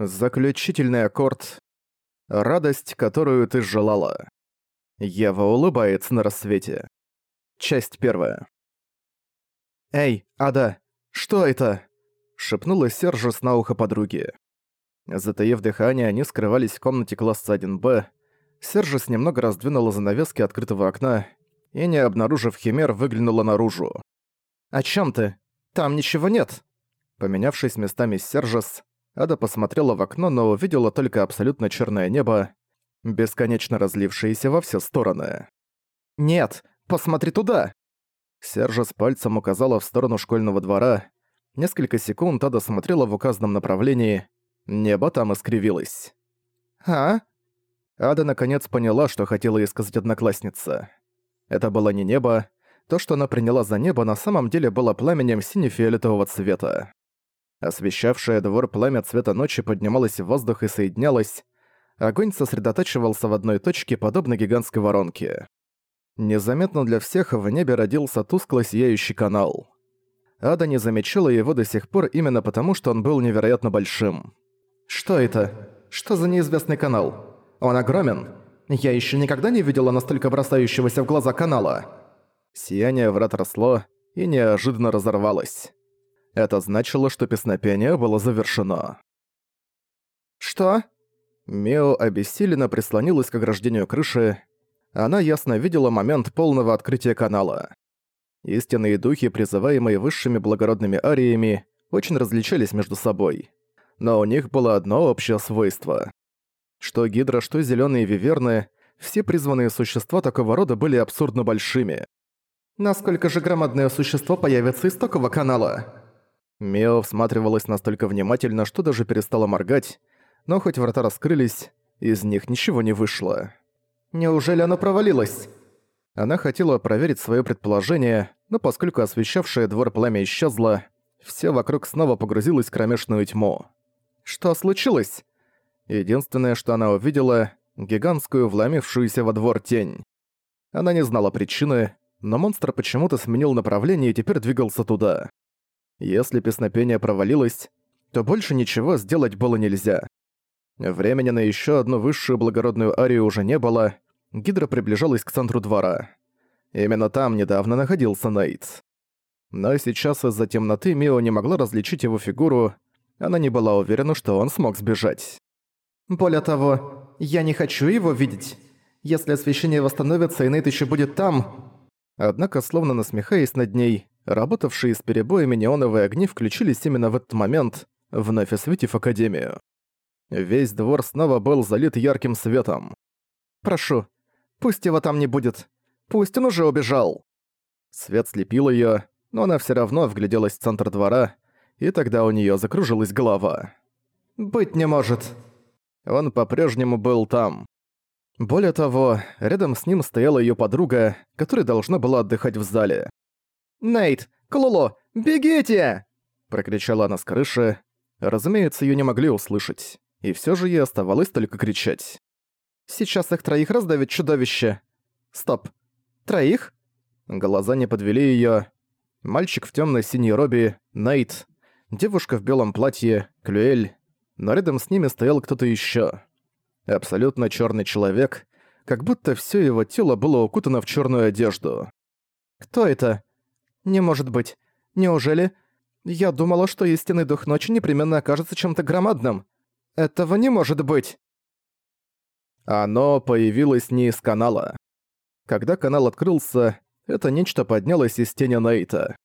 Заключительный аккорд. Радость, которую ты желала. Ева улыбается на рассвете. Часть первая. «Эй, Ада, что это?» — шепнула Сержус на ухо подруги. Затаив дыхание, они скрывались в комнате класса 1Б. Сержус немного раздвинула занавески открытого окна и, не обнаружив химер, выглянула наружу. «О чем ты? Там ничего нет!» Поменявшись местами с Сержус, Ада посмотрела в окно, но увидела только абсолютно черное небо, бесконечно разлившееся во все стороны. «Нет, посмотри туда!» Сержа с пальцем указала в сторону школьного двора. Несколько секунд Ада смотрела в указанном направлении. Небо там искривилось. «А?» Ада наконец поняла, что хотела ей сказать одноклассница. Это было не небо. То, что она приняла за небо, на самом деле было пламенем сине-фиолетового цвета. Освещавшее двор пламя цвета ночи поднималось в воздух и соединялось. Огонь сосредотачивался в одной точке, подобно гигантской воронке. Незаметно для всех в небе родился тускло сияющий канал. Ада не замечала его до сих пор именно потому, что он был невероятно большим. «Что это? Что за неизвестный канал? Он огромен? Я еще никогда не видела настолько бросающегося в глаза канала». Сияние врат росло и неожиданно разорвалось. Это значило, что песнопение было завершено. «Что?» Мео обессиленно прислонилась к ограждению крыши. Она ясно видела момент полного открытия канала. Истинные духи, призываемые высшими благородными ариями, очень различались между собой. Но у них было одно общее свойство. Что гидра, что зелёные виверны, все призванные существа такого рода были абсурдно большими. Насколько же громадное существо появится из такого канала? Мео всматривалась настолько внимательно, что даже перестала моргать, но хоть врата раскрылись, из них ничего не вышло. «Неужели оно провалилось?» Она хотела проверить свое предположение, но поскольку освещавшее двор пламя исчезло, все вокруг снова погрузилось в кромешную тьму. «Что случилось?» Единственное, что она увидела — гигантскую вломившуюся во двор тень. Она не знала причины, но монстр почему-то сменил направление и теперь двигался туда. Если песнопение провалилось, то больше ничего сделать было нельзя. Времени на еще одну высшую благородную арию уже не было, Гидра приближалась к центру двора. Именно там недавно находился Нейт. Но сейчас из-за темноты Мио не могла различить его фигуру, она не была уверена, что он смог сбежать. «Более того, я не хочу его видеть. Если освещение восстановится и Нейт еще будет там...» Однако, словно насмехаясь над ней, Работавшие с перебоями неоновые огни включились именно в этот момент, вновь осветив Академию. Весь двор снова был залит ярким светом. «Прошу, пусть его там не будет. Пусть он уже убежал!» Свет слепил её, но она всё равно вгляделась в центр двора, и тогда у неё закружилась голова. «Быть не может!» Он по-прежнему был там. Более того, рядом с ним стояла её подруга, которая должна была отдыхать в зале. «Нейт! Клуло! Бегите!» Прокричала она с крыши. Разумеется, её не могли услышать. И всё же ей оставалось только кричать. «Сейчас их троих раздавит чудовище!» «Стоп! Троих?» Глаза не подвели её. Мальчик в тёмной синей робе, Нейт, девушка в белом платье, Клюэль, но рядом с ними стоял кто-то ещё. Абсолютно чёрный человек, как будто всё его тело было укутано в чёрную одежду. «Кто это?» Не может быть. Неужели? Я думала, что истинный дух ночи непременно окажется чем-то громадным. Этого не может быть. Оно появилось не из канала. Когда канал открылся, это нечто поднялось из тени Нейта.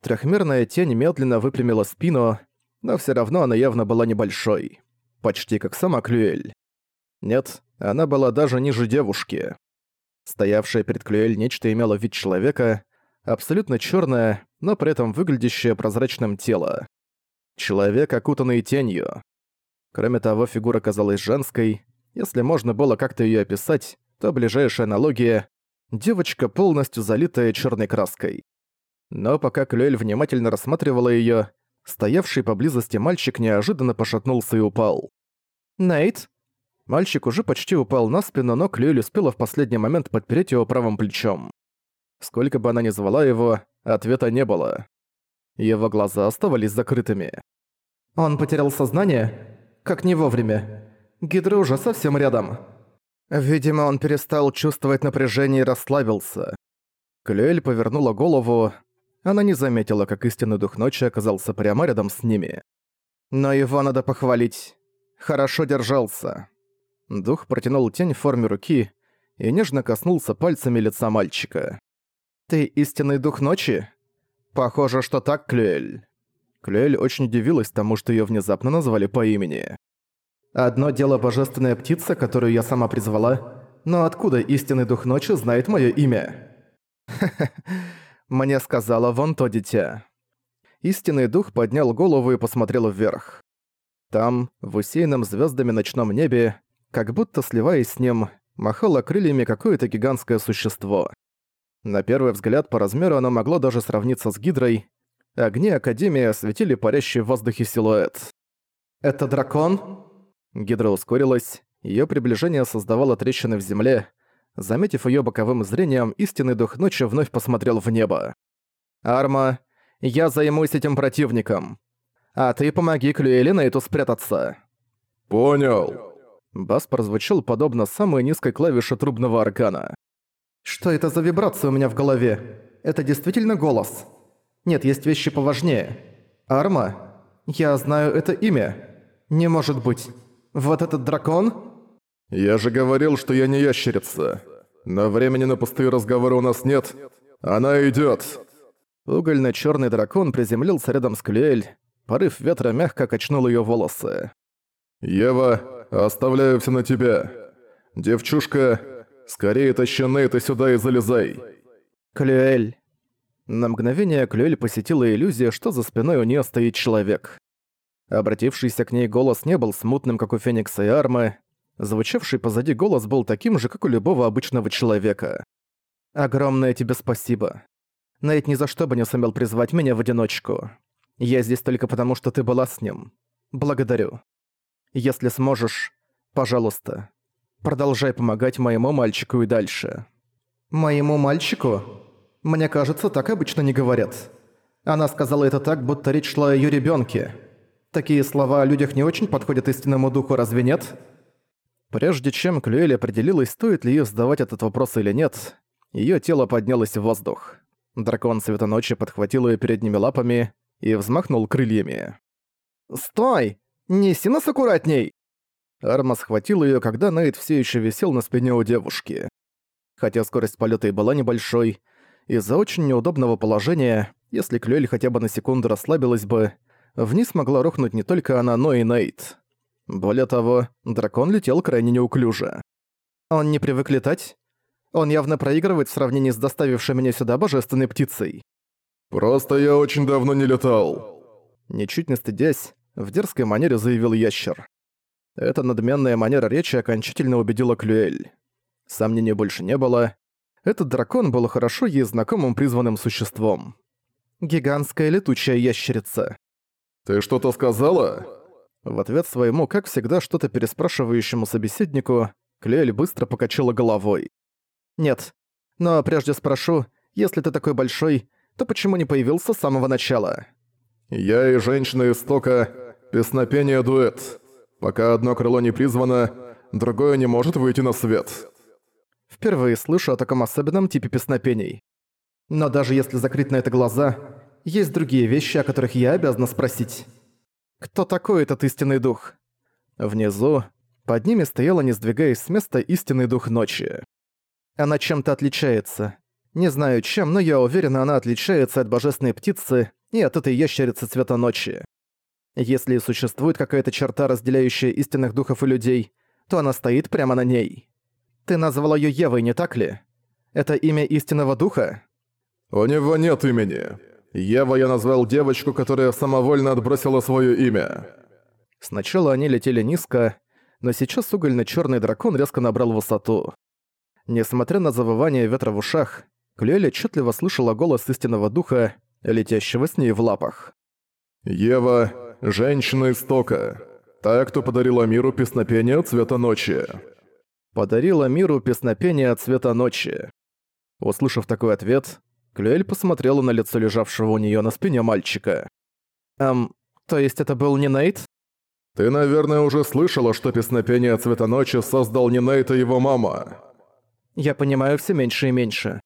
Трехмерная тень медленно выпрямила спину, но все равно она явно была небольшой. Почти как сама Клюэль. Нет, она была даже ниже девушки. Стоявшее перед Клюэль нечто имело вид человека, абсолютно черное, но при этом выглядящее прозрачным тело. Человек, окутанный тенью. Кроме того, фигура казалась женской. Если можно было как-то ее описать, то ближайшая аналогия — девочка, полностью залитая черной краской. Но пока Клюэль внимательно рассматривала ее, стоявший поблизости мальчик неожиданно пошатнулся и упал. «Нейт?» Мальчик уже почти упал на спину, но Клюэль успела в последний момент подпереть его правым плечом. Сколько бы она ни звала его, ответа не было. Его глаза оставались закрытыми. «Он потерял сознание? Как не вовремя. Гидра уже совсем рядом. Видимо, он перестал чувствовать напряжение и расслабился. Клюэль повернула голову. Она не заметила, как истинный дух ночи оказался прямо рядом с ними. Но его надо похвалить. Хорошо держался. Дух протянул тень в форме руки и нежно коснулся пальцами лица мальчика. «Ты истинный дух ночи?» «Похоже, что так, Клюэль». Клюэль очень удивилась тому, что её внезапно назвали по имени. «Одно дело божественная птица, которую я сама призвала, но откуда истинный дух ночи знает моё имя?» «Ха-ха, мне сказала вон то дитя». Истинный дух поднял голову и посмотрел вверх. Там, в усеянном звездами ночном небе, как будто сливаясь с ним, махало крыльями какое-то гигантское существо. На первый взгляд по размеру оно могло даже сравниться с гидрой. Огни Академии осветили парящий в воздухе силуэт. «Это дракон?» Гидра ускорилась, ее приближение создавало трещины в земле. Заметив ее боковым зрением, истинный дух ночи вновь посмотрел в небо. «Арма, я займусь этим противником. А ты помоги Клюэле на эту спрятаться». «Понял». Бас прозвучал подобно самой низкой клавише трубного органа. «Что это за вибрация у меня в голове? Это действительно голос? Нет, есть вещи поважнее. Арма? Я знаю это имя. Не может быть. Вот этот дракон?» «Я же говорил, что я не ящерица. Но времени на пустые разговоры у нас нет. Она идёт». угольно чёрный дракон приземлился рядом с Клюэль. Порыв ветра мягко качнул её волосы. «Ева, оставляю все на тебя. Девчушка, скорее тащи Нейта сюда и залезай». Клюэль. На мгновение Клюэль посетила иллюзия, что за спиной у неё стоит человек. Обратившийся к ней голос не был смутным, как у Феникса и Армы. Звучавший позади голос был таким же, как у любого обычного человека. «Огромное тебе спасибо. Нейт ни за что бы не сумел призвать меня в одиночку. Я здесь только потому, что ты была с ним. Благодарю». Если сможешь, пожалуйста, продолжай помогать моему мальчику и дальше». «Моему мальчику? Мне кажется, так обычно не говорят. Она сказала это так, будто речь шла о её ребёнке. Такие слова о людях не очень подходят истинному духу, разве нет?» Прежде чем Клюэль определилась, стоит ли ей задавать этот вопрос или нет, её тело поднялось в воздух. Дракон Света Ночи подхватил её передними лапами и взмахнул крыльями. «Стой! Неси нас аккуратней!» Арма схватил её, когда Нейт все еще висел на спине у девушки. Хотя скорость полета и была небольшой, из-за очень неудобного положения, если Клюэль хотя бы на секунду расслабилась бы, вниз могла рухнуть не только она, но и Нейт. Более того, дракон летел крайне неуклюже. Он не привык летать? Он явно проигрывает в сравнении с доставившей меня сюда божественной птицей. «Просто я очень давно не летал». Ничуть не стыдясь, в дерзкой манере заявил ящер. Эта надменная манера речи окончательно убедила Клюэль. Сомнений больше не было. Этот дракон был хорошо ей знакомым призванным существом. Гигантская летучая ящерица. «Ты что-то сказала?» В ответ своему, как всегда, что-то переспрашивающему собеседнику, Клюэль быстро покачала головой. «Нет. Но прежде спрошу, если ты такой большой, то почему не появился с самого начала?» «Я и женщина истока Песнопение дуэт. Пока одно крыло не призвано, другое не может выйти на свет. Впервые слышу о таком особенном типе песнопений. Но даже если закрыть на это глаза, есть другие вещи, о которых я обязана спросить. Кто такой этот истинный дух? Внизу, под ними стояла, не сдвигаясь с места, истинный дух ночи. Она чем-то отличается. Не знаю чем, но я уверена, она отличается от божественной птицы и от этой ящерицы цвета ночи. Если и существует какая-то черта, разделяющая истинных духов и людей, то она стоит прямо на ней. Ты назвала её Евой, не так ли? Это имя истинного духа? У него нет имени. Ева я назвал девочку, которая самовольно отбросила своё имя. Сначала они летели низко, но сейчас угольно-чёрный дракон резко набрал высоту. Несмотря на завывание ветра в ушах, Клюэль отчетливо слышала голос истинного духа, летящего с ней в лапах. «Ева, женщина истока. Та, кто подарила миру песнопение цвета ночи. Подарила миру песнопение цвета ночи. Услышав такой ответ, Клюэль посмотрела на лицо лежавшего у нее на спине мальчика. «Эм, то есть это был не Нейт?» Ты, наверное, уже слышала, что песнопение «Цвета ночи» создал не Нейт, а его мама. Я понимаю все меньше и меньше.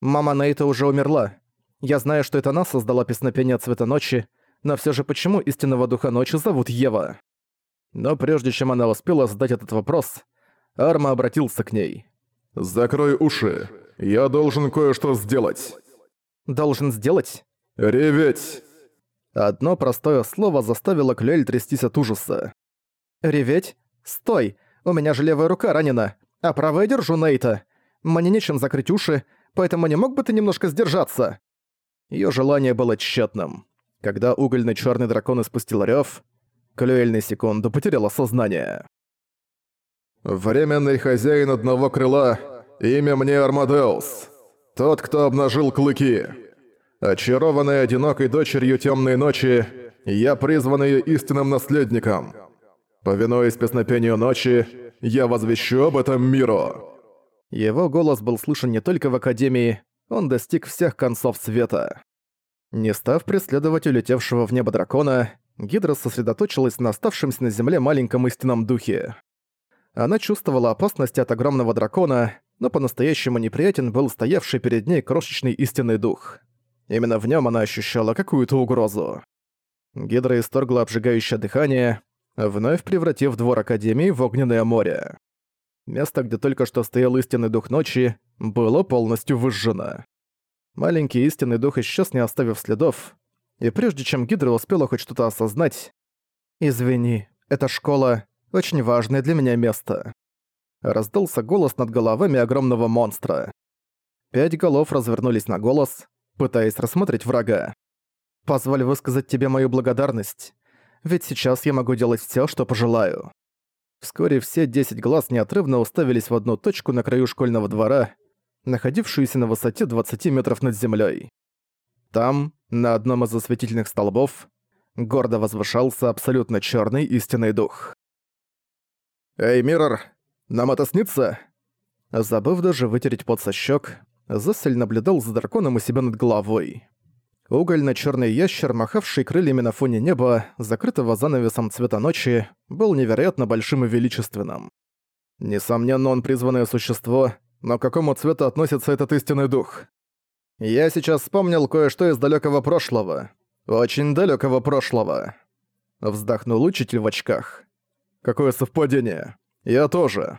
Мама Нейта уже умерла. Я знаю, что это она создала песнопение «Цвета ночи», но все же почему истинного духа ночи зовут Ева? Но прежде чем она успела задать этот вопрос, Арма обратился к ней. «Закрой уши. Я должен кое-что сделать». «Должен сделать?» «Реветь!» Одно простое слово заставило Клюэль трястись от ужаса. «Реветь? Стой! У меня же левая рука ранена, а правая держу Нейта. Мне нечем закрыть уши, поэтому не мог бы ты немножко сдержаться?» Её желание было тщетным. Когда угольный чёрный дракон испустил рёв, Клюэль на секунду потеряла сознание. «Временный хозяин одного крыла, имя мне Армадеус. Тот, кто обнажил клыки. Очарованный одинокой дочерью темной ночи, я призван ее истинным наследником. Повинуясь песнопению ночи, я возвещу об этом миру». Его голос был слышен не только в Академии, он достиг всех концов света. Не став преследовать улетевшего в небо дракона, Гидра сосредоточилась на оставшемся на земле маленьком истинном духе. Она чувствовала опасность от огромного дракона, но по-настоящему неприятен был стоявший перед ней крошечный истинный дух. Именно в нем она ощущала какую-то угрозу. Гидра исторгла обжигающее дыхание, вновь превратив двор Академии в огненное море. Место, где только что стоял истинный дух ночи, было полностью выжжено. Маленький истинный дух исчез, не оставив следов, и прежде чем Гидра успела хоть что-то осознать... «Извини, эта школа очень важное для меня место». Раздался голос над головами огромного монстра. Пять голов развернулись на голос, пытаясь рассмотреть врага. «Позволь высказать тебе мою благодарность, ведь сейчас я могу делать всё, что пожелаю». Вскоре все десять глаз неотрывно уставились в одну точку на краю школьного двора, находившуюся на высоте 20 метров над землей. Там, на одном из осветительных столбов, гордо возвышался абсолютно черный истинный дух. «Эй, Миррор, нам это снится?» Забыв даже вытереть пот со щек, Зессель наблюдал за драконом у себя над головой. Угольно-чёрный ящер, махавший крыльями на фоне неба, закрытого занавесом цвета ночи, был невероятно большим и величественным. Несомненно, он призванное существо, но к какому цвету относится этот истинный дух? Я сейчас вспомнил кое-что из далекого прошлого. Очень далекого прошлого. Вздохнул учитель в очках. Какое совпадение. Я тоже.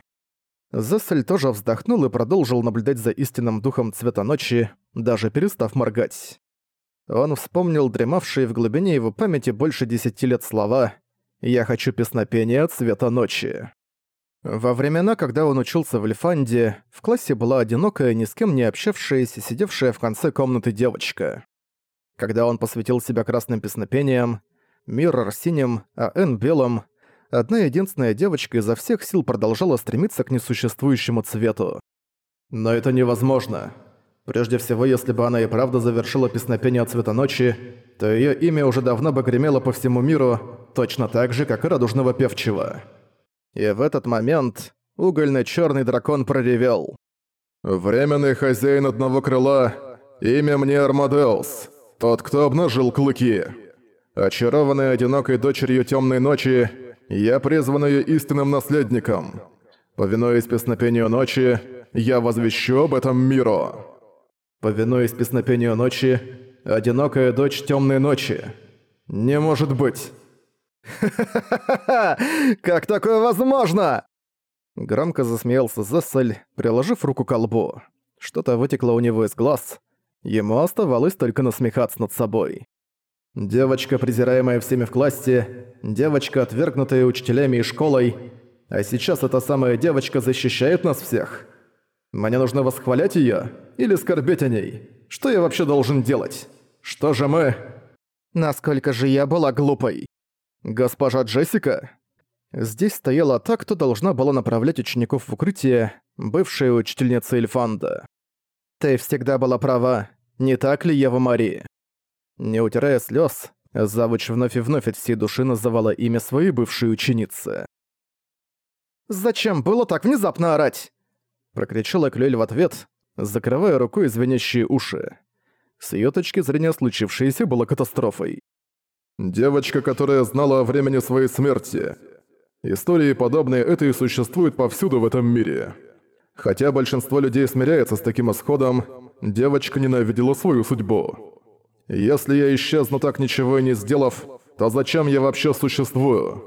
Зессель тоже вздохнул и продолжил наблюдать за истинным духом цвета ночи, даже перестав моргать. Он вспомнил дремавшие в глубине его памяти больше десяти лет слова «Я хочу песнопения цвета ночи». Во времена, когда он учился в Лифанде, в классе была одинокая, ни с кем не общавшаяся, сидевшая в конце комнаты девочка. Когда он посвятил себя красным песнопениям, Миррор синим, а Эн белым, одна единственная девочка изо всех сил продолжала стремиться к несуществующему цвету. Но это невозможно. Прежде всего, если бы она и правда завершила песнопение цвета ночи, то её имя уже давно бы гремело по всему миру, точно так же, как и радужного певчего. И в этот момент угольно-чёрный дракон проревел. «Временный хозяин одного крыла, имя мне Армадеус, тот, кто обнажил клыки. Очарованный одинокой дочерью темной ночи, я призван ее истинным наследником. Повинуясь песнопению ночи, я возвещу об этом миру». Повинуясь песнопению ночи, одинокая дочь темной ночи. Не может быть. «Ха-ха-ха! Как такое возможно?» Громко засмеялся Зессель, приложив руку к лбу. Что-то вытекло у него из глаз. Ему оставалось только насмехаться над собой. Девочка, презираемая всеми в классе, девочка, отвергнутая учителями и школой, а сейчас эта самая девочка защищает нас всех. Мне нужно восхвалять её или скорбеть о ней? Что я вообще должен делать? Что же мы... Насколько же я была глупой? Госпожа Джессика? Здесь стояла та, кто должна была направлять учеников в укрытие, бывшая учительница Эльфанда. Ты всегда была права, не так ли, Ева Мари? Не утирая слез, завуч вновь и вновь от всей души называла имя своей бывшей ученицы. «Зачем было так внезапно орать?» Прокричала Клюэль в ответ, закрывая рукой звенящие уши. С её точки зрения случившееся было катастрофой. Девочка, которая знала о времени своей смерти. Истории подобные этой существуют повсюду в этом мире. Хотя большинство людей смиряется с таким исходом, девочка ненавидела свою судьбу. Если я исчезну так ничего и не сделав, то зачем я вообще существую?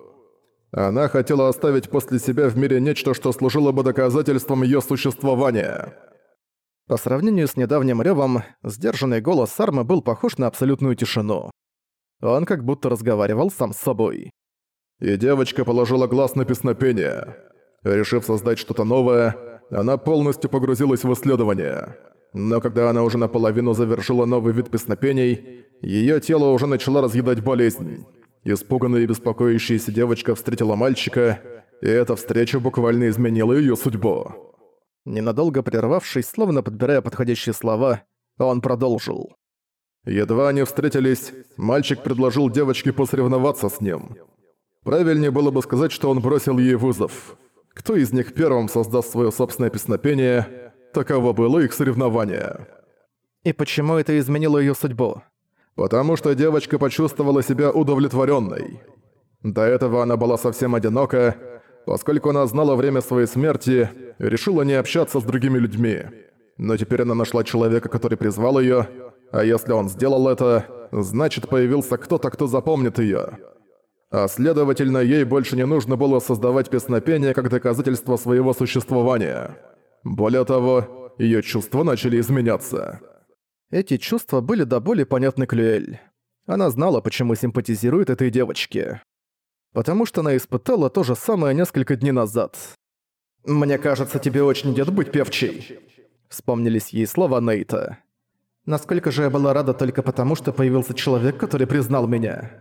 Она хотела оставить после себя в мире нечто, что служило бы доказательством её существования. По сравнению с недавним рёвом, сдержанный голос Сармы был похож на абсолютную тишину. Он как будто разговаривал сам с собой. И девочка положила глаз на песнопение. Решив создать что-то новое, она полностью погрузилась в исследование. Но когда она уже наполовину завершила новый вид песнопений, её тело уже начала разъедать болезнь. Испуганная и беспокоящаяся девочка встретила мальчика, и эта встреча буквально изменила её судьбу. Ненадолго прервавшись, словно подбирая подходящие слова, он продолжил. Едва они встретились, мальчик предложил девочке посоревноваться с ним. Правильнее было бы сказать, что он бросил ей вызов. Кто из них первым создаст свое собственное песнопение, таково было их соревнование. И почему это изменило ее судьбу? Потому что девочка почувствовала себя удовлетворенной. До этого она была совсем одинока, поскольку она знала время своей смерти решила не общаться с другими людьми. Но теперь она нашла человека, который призвал ее, а если он сделал это, значит появился кто-то, кто запомнит ее. А следовательно, ей больше не нужно было создавать песнопение как доказательство своего существования. Более того, ее чувства начали изменяться. Эти чувства были до боли понятны Клюэль. Она знала, почему симпатизирует этой девочке. Потому что она испытала то же самое несколько дней назад. «Мне кажется, тебе очень идет быть певчей», — вспомнились ей слова Нейта. «Насколько же я была рада только потому, что появился человек, который признал меня».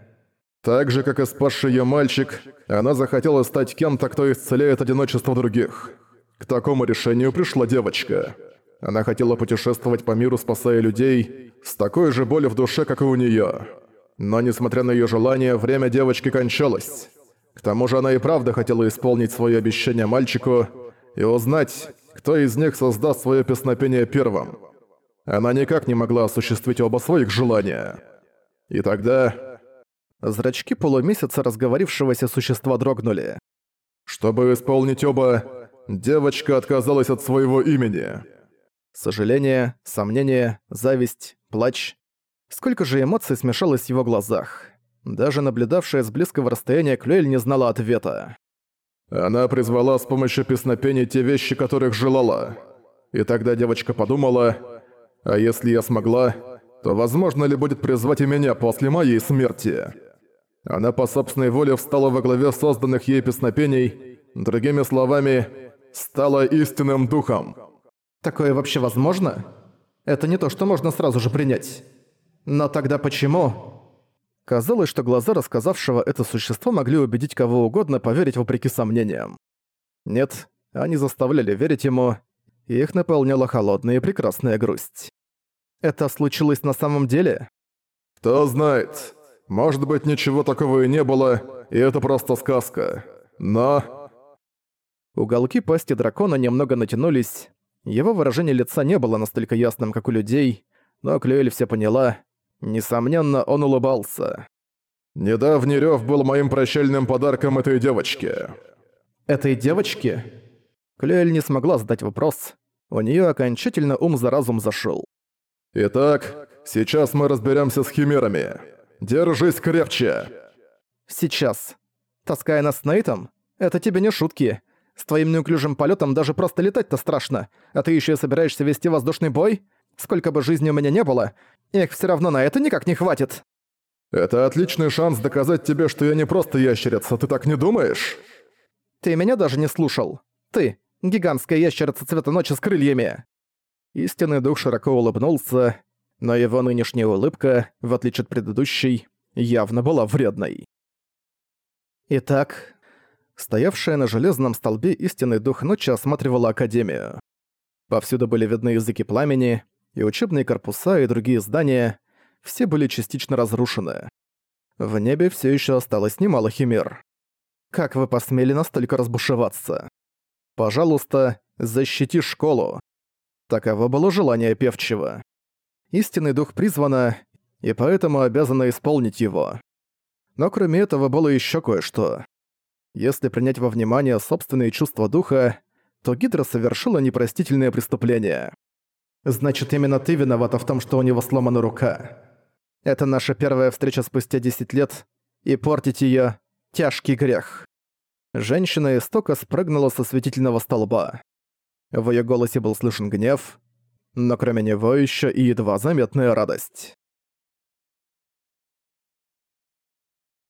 Так же, как и спасший её мальчик, она захотела стать кем-то, кто исцеляет одиночество других. К такому решению пришла девочка. Она хотела путешествовать по миру, спасая людей, с такой же болью в душе, как и у неё. Но, несмотря на её желание, время девочки кончалось. К тому же она и правда хотела исполнить свое обещание мальчику и узнать, кто из них создаст свое песнопение первым. Она никак не могла осуществить оба своих желания. И тогда... Зрачки полумесяца разговорившегося существа дрогнули. Чтобы исполнить оба, девочка отказалась от своего имени. Сожаление, сомнение, зависть, плач. Сколько же эмоций смешалось в его глазах. Даже наблюдавшая с близкого расстояния Клюэль не знала ответа. Она призвала с помощью песнопений те вещи, которых желала. И тогда девочка подумала, а если я смогла, то возможно ли будет призвать и меня после моей смерти? Она по собственной воле встала во главе созданных ей песнопений, другими словами, стала истинным духом. Такое вообще возможно? Это не то, что можно сразу же принять. Но тогда почему? Казалось, что глаза рассказавшего это существо могли убедить кого угодно поверить вопреки сомнениям. Нет, они заставляли верить ему, и их наполняла холодная и прекрасная грусть. Это случилось на самом деле? Кто знает. Может быть, ничего такого и не было, и это просто сказка. Но... Уголки пасти дракона немного натянулись. Его выражение лица не было настолько ясным, как у людей, но Клюэль все поняла, Несомненно, он улыбался. «Недавний рёв был моим прощальным подарком этой девочке». «Этой девочке?» Клюэль не смогла задать вопрос. У неё окончательно ум за разум зашёл. «Итак, сейчас мы разберёмся с химерами. Держись крепче!» «Сейчас. Таская нас с Нейтом? Это тебе не шутки. С твоим неуклюжим полётом даже просто летать-то страшно, а ты ещё и собираешься вести воздушный бой? Сколько бы жизни у меня не было, их все равно на это никак не хватит. Это отличный шанс доказать тебе, что я не просто ящерица, ты так не думаешь? Ты меня даже не слушал. Ты, гигантская ящерица цвета ночи с крыльями. Истинный дух широко улыбнулся, но его нынешняя улыбка, в отличие от предыдущей, явно была вредной. Итак, стоявшая на железном столбе истинный дух ночи осматривала Академию. Повсюду были видны языки пламени, и учебные корпуса, и другие здания, все были частично разрушены. В небе все еще осталось немало химер. Как вы посмели настолько разбушеваться? Пожалуйста, защити школу. Таково было желание певчего. Истинный дух призвана, и поэтому обязана исполнить его. Но кроме этого было еще кое-что. Если принять во внимание собственные чувства духа, то Гидра совершила непростительное преступление. Значит, именно ты виновата в том, что у него сломана рука. Это наша первая встреча спустя 10 лет, и портить её — тяжкий грех. Женщина истока спрыгнула со светительного столба. В её голосе был слышен гнев, но кроме него ещё и едва заметная радость.